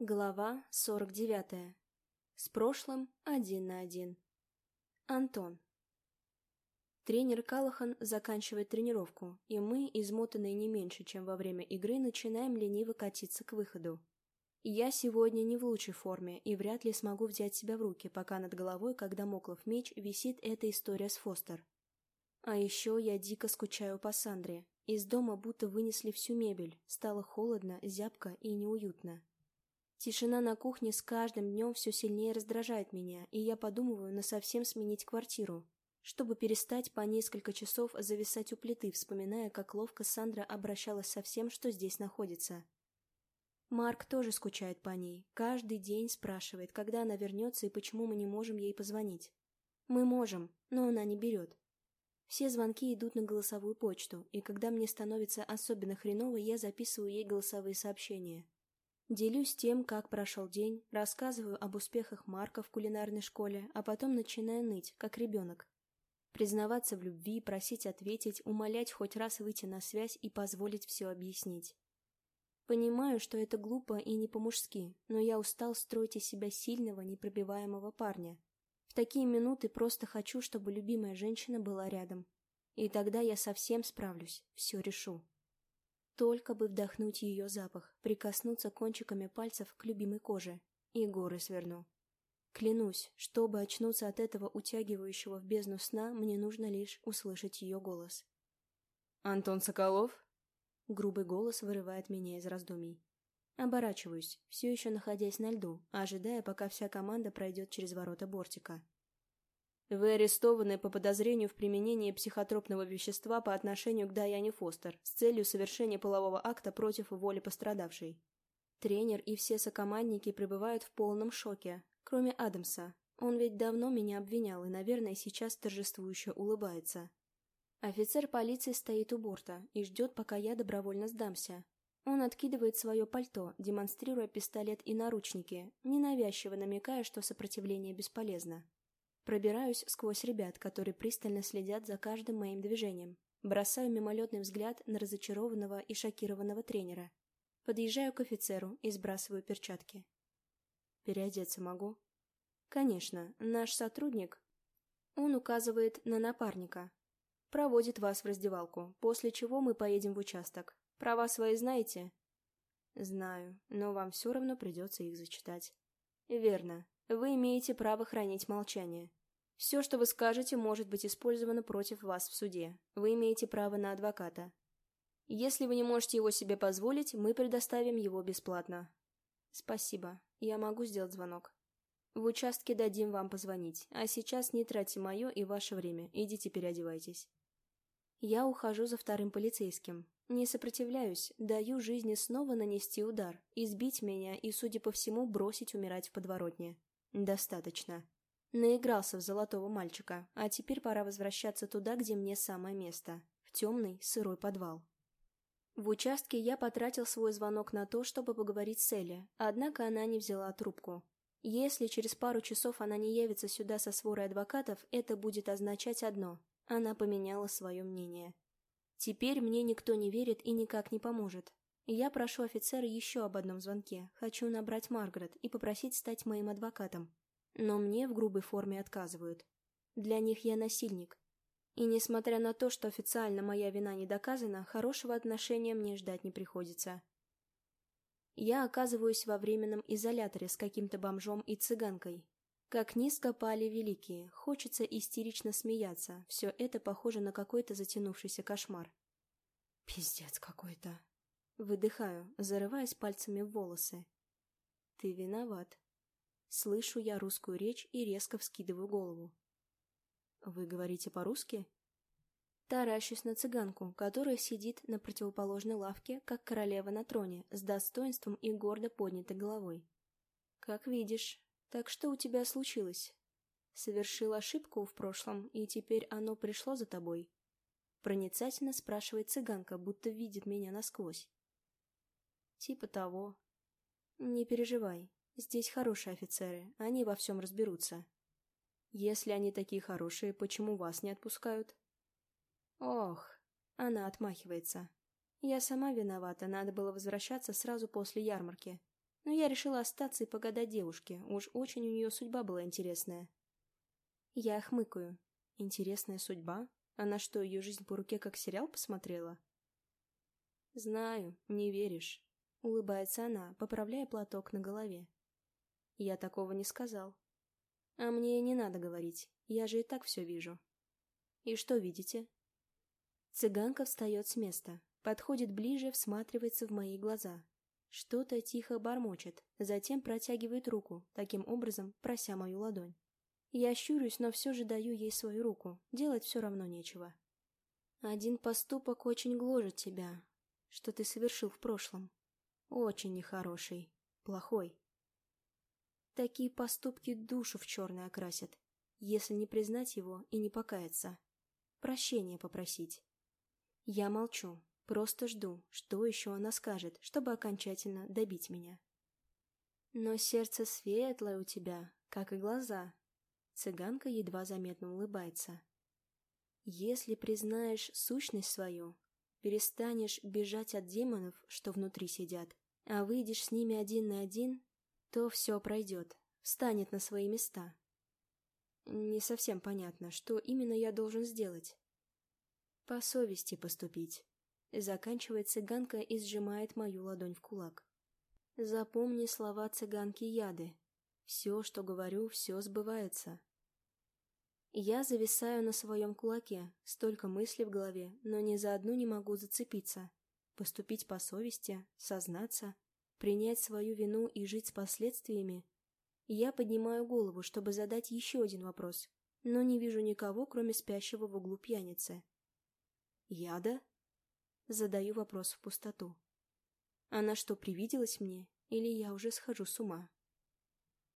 Глава 49. С прошлым один на один. Антон. Тренер Калахан заканчивает тренировку, и мы, измотанные не меньше, чем во время игры, начинаем лениво катиться к выходу. Я сегодня не в лучшей форме и вряд ли смогу взять себя в руки, пока над головой, когда моклов меч, висит эта история с Фостер. А еще я дико скучаю по Сандре. Из дома будто вынесли всю мебель, стало холодно, зябко и неуютно. Тишина на кухне с каждым днем все сильнее раздражает меня, и я подумываю на совсем сменить квартиру, чтобы перестать по несколько часов зависать у плиты, вспоминая, как ловко Сандра обращалась со всем, что здесь находится. Марк тоже скучает по ней, каждый день спрашивает, когда она вернется и почему мы не можем ей позвонить. Мы можем, но она не берет. Все звонки идут на голосовую почту, и когда мне становится особенно хреново, я записываю ей голосовые сообщения. Делюсь тем, как прошел день, рассказываю об успехах Марка в кулинарной школе, а потом начинаю ныть, как ребенок. Признаваться в любви, просить ответить, умолять хоть раз выйти на связь и позволить все объяснить. Понимаю, что это глупо и не по-мужски, но я устал строить из себя сильного, непробиваемого парня. В такие минуты просто хочу, чтобы любимая женщина была рядом. И тогда я совсем справлюсь, все решу. Только бы вдохнуть ее запах, прикоснуться кончиками пальцев к любимой коже, и горы сверну. Клянусь, чтобы очнуться от этого утягивающего в бездну сна, мне нужно лишь услышать ее голос. «Антон Соколов?» Грубый голос вырывает меня из раздумий. Оборачиваюсь, все еще находясь на льду, ожидая, пока вся команда пройдет через ворота бортика. Вы арестованы по подозрению в применении психотропного вещества по отношению к Даяне Фостер с целью совершения полового акта против воли пострадавшей. Тренер и все сокомандники пребывают в полном шоке, кроме Адамса. Он ведь давно меня обвинял и, наверное, сейчас торжествующе улыбается. Офицер полиции стоит у борта и ждет, пока я добровольно сдамся. Он откидывает свое пальто, демонстрируя пистолет и наручники, ненавязчиво намекая, что сопротивление бесполезно. Пробираюсь сквозь ребят, которые пристально следят за каждым моим движением. Бросаю мимолетный взгляд на разочарованного и шокированного тренера. Подъезжаю к офицеру и сбрасываю перчатки. «Переодеться могу?» «Конечно, наш сотрудник...» Он указывает на напарника. «Проводит вас в раздевалку, после чего мы поедем в участок. Права свои знаете?» «Знаю, но вам все равно придется их зачитать». «Верно. Вы имеете право хранить молчание. Все, что вы скажете, может быть использовано против вас в суде. Вы имеете право на адвоката. Если вы не можете его себе позволить, мы предоставим его бесплатно. Спасибо. Я могу сделать звонок. В участке дадим вам позвонить, а сейчас не тратьте мое и ваше время, идите переодевайтесь. Я ухожу за вторым полицейским. Не сопротивляюсь, даю жизни снова нанести удар, избить меня и, судя по всему, бросить умирать в подворотне. Достаточно. Наигрался в золотого мальчика, а теперь пора возвращаться туда, где мне самое место. В темный, сырой подвал. В участке я потратил свой звонок на то, чтобы поговорить с Элли, однако она не взяла трубку. Если через пару часов она не явится сюда со сворой адвокатов, это будет означать одно – она поменяла свое мнение. Теперь мне никто не верит и никак не поможет. Я прошу офицера еще об одном звонке, хочу набрать Маргарет и попросить стать моим адвокатом. Но мне в грубой форме отказывают. Для них я насильник. И несмотря на то, что официально моя вина не доказана, хорошего отношения мне ждать не приходится. Я оказываюсь во временном изоляторе с каким-то бомжом и цыганкой. Как низко пали великие, хочется истерично смеяться, все это похоже на какой-то затянувшийся кошмар. Пиздец какой-то. Выдыхаю, зарываясь пальцами в волосы. Ты виноват. Слышу я русскую речь и резко вскидываю голову. «Вы говорите по-русски?» Таращусь на цыганку, которая сидит на противоположной лавке, как королева на троне, с достоинством и гордо поднятой головой. «Как видишь. Так что у тебя случилось? Совершил ошибку в прошлом, и теперь оно пришло за тобой?» Проницательно спрашивает цыганка, будто видит меня насквозь. «Типа того. Не переживай, Здесь хорошие офицеры, они во всем разберутся. Если они такие хорошие, почему вас не отпускают? Ох, она отмахивается. Я сама виновата, надо было возвращаться сразу после ярмарки. Но я решила остаться и погадать девушке, уж очень у нее судьба была интересная. Я хмыкаю. Интересная судьба? Она что, ее жизнь по руке как сериал посмотрела? Знаю, не веришь. Улыбается она, поправляя платок на голове. Я такого не сказал. А мне не надо говорить, я же и так все вижу. И что видите? Цыганка встает с места, подходит ближе, всматривается в мои глаза. Что-то тихо бормочет, затем протягивает руку, таким образом прося мою ладонь. Я щурюсь, но все же даю ей свою руку, делать все равно нечего. Один поступок очень гложет тебя, что ты совершил в прошлом. Очень нехороший, плохой. Такие поступки душу в черное окрасят, если не признать его и не покаяться. Прощения попросить. Я молчу, просто жду, что еще она скажет, чтобы окончательно добить меня. Но сердце светлое у тебя, как и глаза. Цыганка едва заметно улыбается. Если признаешь сущность свою, перестанешь бежать от демонов, что внутри сидят, а выйдешь с ними один на один, то все пройдет, встанет на свои места. Не совсем понятно, что именно я должен сделать. По совести поступить. Заканчивает цыганка и сжимает мою ладонь в кулак. Запомни слова цыганки Яды. Все, что говорю, все сбывается. Я зависаю на своем кулаке, столько мыслей в голове, но ни за одну не могу зацепиться. Поступить по совести, сознаться, принять свою вину и жить с последствиями. Я поднимаю голову, чтобы задать еще один вопрос, но не вижу никого, кроме спящего в углу пьяницы. «Яда?» Задаю вопрос в пустоту. Она что, привиделась мне, или я уже схожу с ума?